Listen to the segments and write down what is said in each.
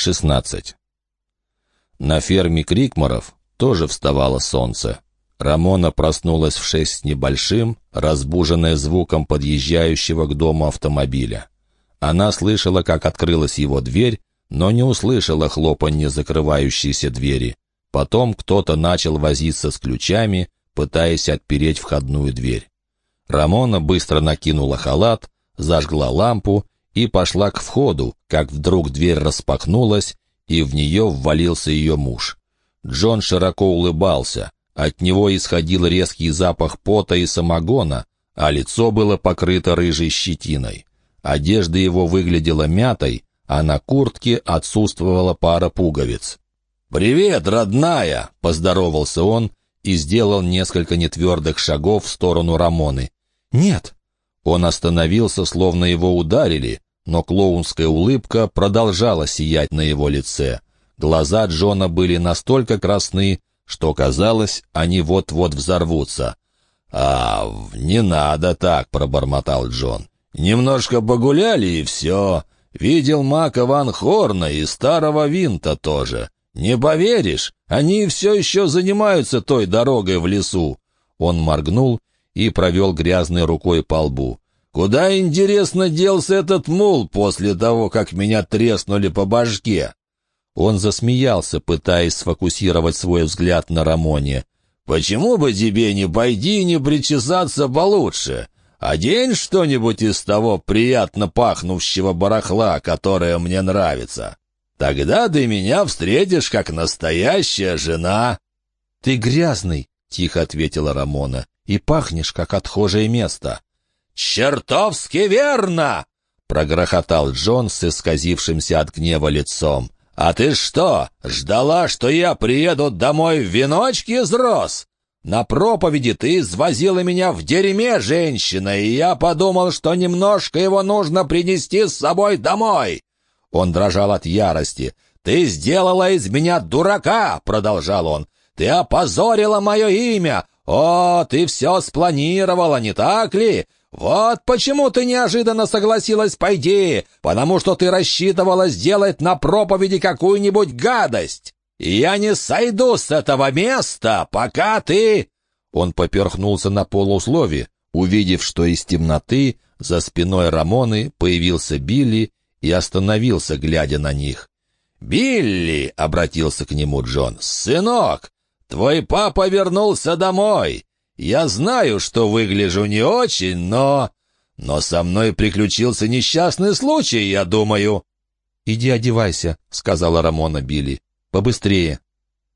16. На ферме Крикморов тоже вставало солнце. Рамона проснулась в шесть с небольшим, разбуженная звуком подъезжающего к дому автомобиля. Она слышала, как открылась его дверь, но не услышала хлопанье закрывающейся двери. Потом кто-то начал возиться с ключами, пытаясь отпереть входную дверь. Рамона быстро накинула халат, зажгла лампу и пошла к входу, как вдруг дверь распахнулась, и в нее ввалился ее муж. Джон широко улыбался. От него исходил резкий запах пота и самогона, а лицо было покрыто рыжей щетиной. Одежда его выглядела мятой, а на куртке отсутствовала пара пуговиц. «Привет, родная!» — поздоровался он и сделал несколько нетвердых шагов в сторону Рамоны. «Нет!» Он остановился, словно его ударили, но клоунская улыбка продолжала сиять на его лице. Глаза Джона были настолько красны, что казалось, они вот-вот взорвутся. «А, не надо так», — пробормотал Джон. «Немножко погуляли, и все. Видел Мака Ван Хорна и старого Винта тоже. Не поверишь, они все еще занимаются той дорогой в лесу». Он моргнул и провел грязной рукой по лбу. «Куда, интересно, делся этот мул после того, как меня треснули по башке?» Он засмеялся, пытаясь сфокусировать свой взгляд на Рамоне. «Почему бы тебе не пойти и не причесаться получше? Одень что-нибудь из того приятно пахнущего барахла, которое мне нравится. Тогда ты меня встретишь как настоящая жена». «Ты грязный», — тихо ответила Рамона, — «и пахнешь, как отхожее место». «Чертовски верно!» — прогрохотал Джон с исказившимся от гнева лицом. «А ты что, ждала, что я приеду домой в веночке из роз? На проповеди ты извозила меня в дерьме, женщина, и я подумал, что немножко его нужно принести с собой домой». Он дрожал от ярости. «Ты сделала из меня дурака!» — продолжал он. «Ты опозорила мое имя! О, ты все спланировала, не так ли? «Вот почему ты неожиданно согласилась пойти, потому что ты рассчитывала сделать на проповеди какую-нибудь гадость. Я не сойду с этого места, пока ты...» Он поперхнулся на полуслове, увидев, что из темноты за спиной Рамоны появился Билли и остановился, глядя на них. «Билли!» — обратился к нему Джон. «Сынок, твой папа вернулся домой. Я знаю, что выгляжу не очень, но... Но со мной приключился несчастный случай, я думаю». «Иди одевайся», — сказала Рамона Билли. «Побыстрее».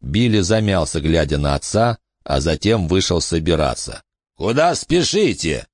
Билли замялся, глядя на отца, а затем вышел собираться. «Куда спешите?»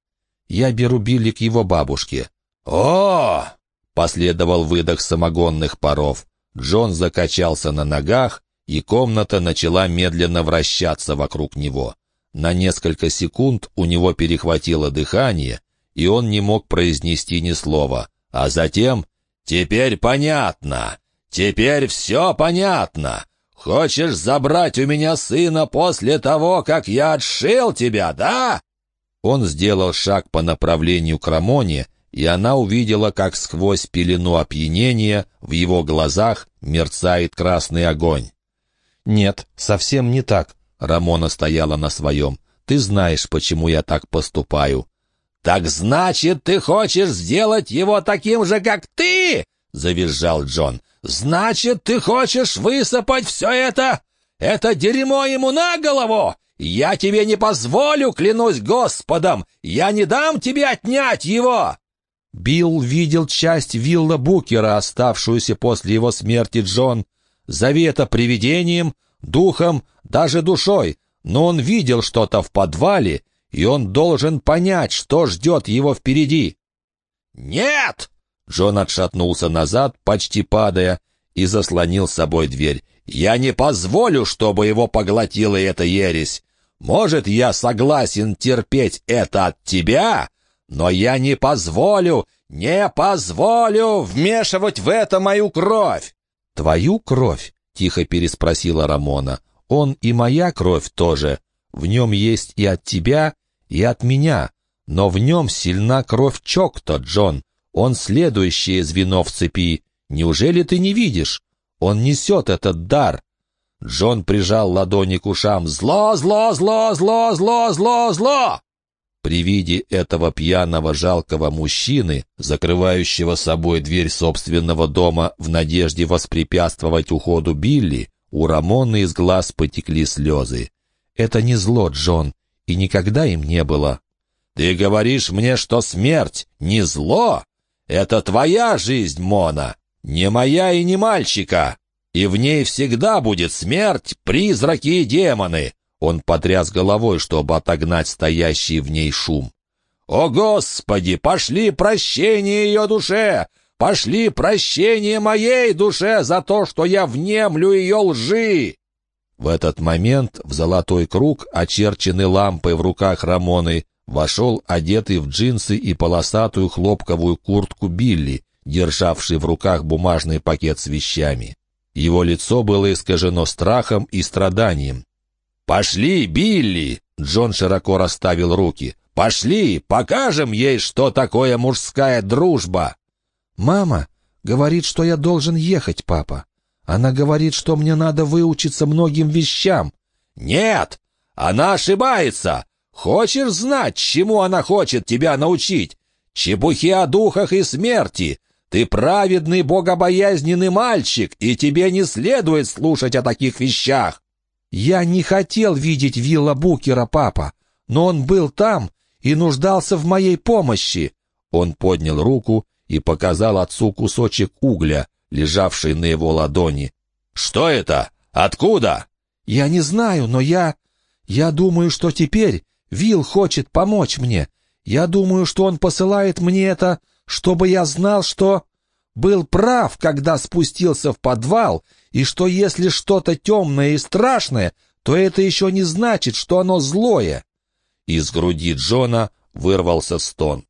«Я беру Билли к его бабушке». «О!» — последовал выдох самогонных паров. Джон закачался на ногах, и комната начала медленно вращаться вокруг него. На несколько секунд у него перехватило дыхание, и он не мог произнести ни слова. А затем «Теперь понятно! Теперь все понятно! Хочешь забрать у меня сына после того, как я отшил тебя, да?» Он сделал шаг по направлению к Рамоне, и она увидела, как сквозь пелену опьянения в его глазах мерцает красный огонь. «Нет, совсем не так», Рамона стояла на своем. «Ты знаешь, почему я так поступаю». «Так значит, ты хочешь сделать его таким же, как ты?» — завизжал Джон. «Значит, ты хочешь высыпать все это? Это дерьмо ему на голову? Я тебе не позволю, клянусь Господом! Я не дам тебе отнять его!» Билл видел часть вилла Букера, оставшуюся после его смерти Джон. Завета привидением, духом, даже душой, но он видел что-то в подвале, и он должен понять, что ждет его впереди. «Нет!» Джон отшатнулся назад, почти падая, и заслонил с собой дверь. «Я не позволю, чтобы его поглотила эта ересь. Может, я согласен терпеть это от тебя, но я не позволю, не позволю вмешивать в это мою кровь!» «Твою кровь?» — тихо переспросила Рамона. «Он и моя кровь тоже. В нем есть и от тебя, и от меня. Но в нем сильна кровь Чокто, Джон. Он следующее звено в цепи. Неужели ты не видишь? Он несет этот дар. Джон прижал ладони к ушам. «Зло, зло, зло, зло, зло, зло, зло!» При виде этого пьяного жалкого мужчины, закрывающего собой дверь собственного дома в надежде воспрепятствовать уходу Билли, у Рамоны из глаз потекли слезы. «Это не зло, Джон, и никогда им не было». «Ты говоришь мне, что смерть не зло? Это твоя жизнь, Мона, не моя и не мальчика, и в ней всегда будет смерть, призраки и демоны. Он потряс головой, чтобы отогнать стоящий в ней шум. «О, Господи, пошли прощение ее душе! Пошли прощение моей душе за то, что я внемлю ее лжи!» В этот момент в золотой круг, очерченный лампой в руках Рамоны, вошел одетый в джинсы и полосатую хлопковую куртку Билли, державший в руках бумажный пакет с вещами. Его лицо было искажено страхом и страданием. «Пошли, Билли!» — Джон широко расставил руки. «Пошли, покажем ей, что такое мужская дружба!» «Мама говорит, что я должен ехать, папа. Она говорит, что мне надо выучиться многим вещам». «Нет! Она ошибается! Хочешь знать, чему она хочет тебя научить? Чепухи о духах и смерти! Ты праведный, богобоязненный мальчик, и тебе не следует слушать о таких вещах!» «Я не хотел видеть Вилла Букера, папа, но он был там и нуждался в моей помощи». Он поднял руку и показал отцу кусочек угля, лежавший на его ладони. «Что это? Откуда?» «Я не знаю, но я... Я думаю, что теперь Вилл хочет помочь мне. Я думаю, что он посылает мне это, чтобы я знал, что...» был прав, когда спустился в подвал, и что если что-то темное и страшное, то это еще не значит, что оно злое. Из груди Джона вырвался стон.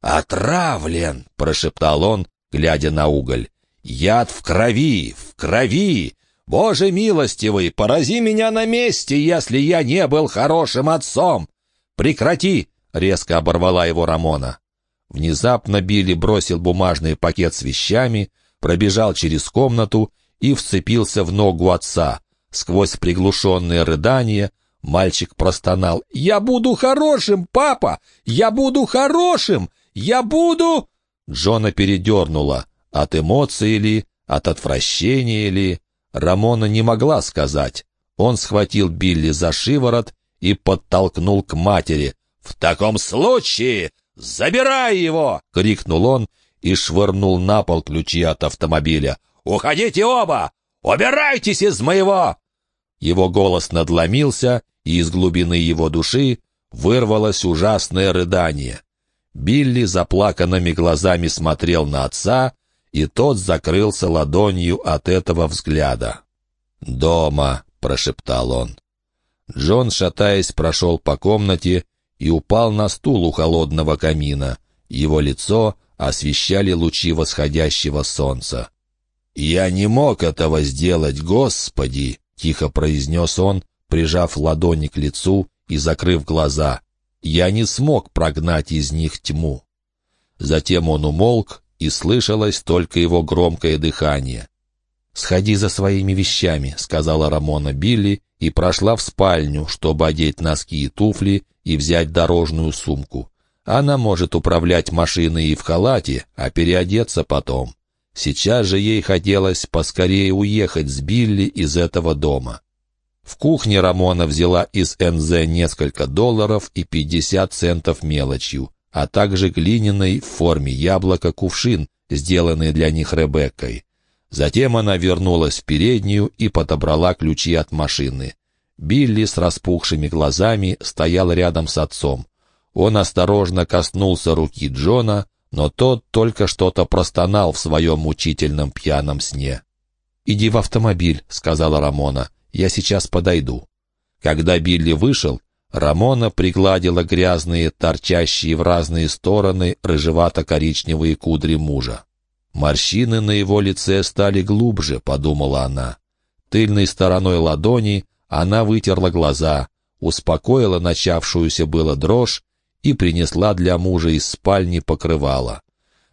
«Отравлен!» — прошептал он, глядя на уголь. «Яд в крови! В крови! Боже милостивый, порази меня на месте, если я не был хорошим отцом!» «Прекрати!» — резко оборвала его Рамона. Внезапно Билли бросил бумажный пакет с вещами, пробежал через комнату и вцепился в ногу отца. Сквозь приглушенные рыдания мальчик простонал «Я буду хорошим, папа! Я буду хорошим! Я буду...» Джона передернула. От эмоций ли, от отвращения ли? Рамона не могла сказать. Он схватил Билли за шиворот и подтолкнул к матери. «В таком случае «Забирай его!» — крикнул он и швырнул на пол ключи от автомобиля. «Уходите оба! Убирайтесь из моего!» Его голос надломился, и из глубины его души вырвалось ужасное рыдание. Билли заплаканными глазами смотрел на отца, и тот закрылся ладонью от этого взгляда. «Дома!» — прошептал он. Джон, шатаясь, прошел по комнате и упал на стул у холодного камина. Его лицо освещали лучи восходящего солнца. «Я не мог этого сделать, Господи!» — тихо произнес он, прижав ладони к лицу и закрыв глаза. «Я не смог прогнать из них тьму». Затем он умолк, и слышалось только его громкое дыхание. «Сходи за своими вещами», — сказала Рамона Билли и прошла в спальню, чтобы одеть носки и туфли и взять дорожную сумку. Она может управлять машиной и в халате, а переодеться потом. Сейчас же ей хотелось поскорее уехать с Билли из этого дома. В кухне Рамона взяла из НЗ несколько долларов и 50 центов мелочью, а также глиняный в форме яблока кувшин, сделанный для них Ребеккой. Затем она вернулась в переднюю и подобрала ключи от машины. Билли с распухшими глазами стоял рядом с отцом. Он осторожно коснулся руки Джона, но тот только что-то простонал в своем мучительном пьяном сне. «Иди в автомобиль», — сказала Рамона. «Я сейчас подойду». Когда Билли вышел, Рамона пригладила грязные, торчащие в разные стороны рыжевато-коричневые кудри мужа. «Морщины на его лице стали глубже», — подумала она. Тыльной стороной ладони она вытерла глаза, успокоила начавшуюся было дрожь и принесла для мужа из спальни покрывало.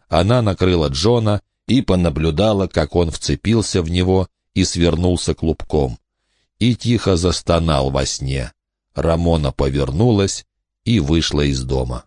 Она накрыла Джона и понаблюдала, как он вцепился в него и свернулся клубком. И тихо застонал во сне. Рамона повернулась и вышла из дома.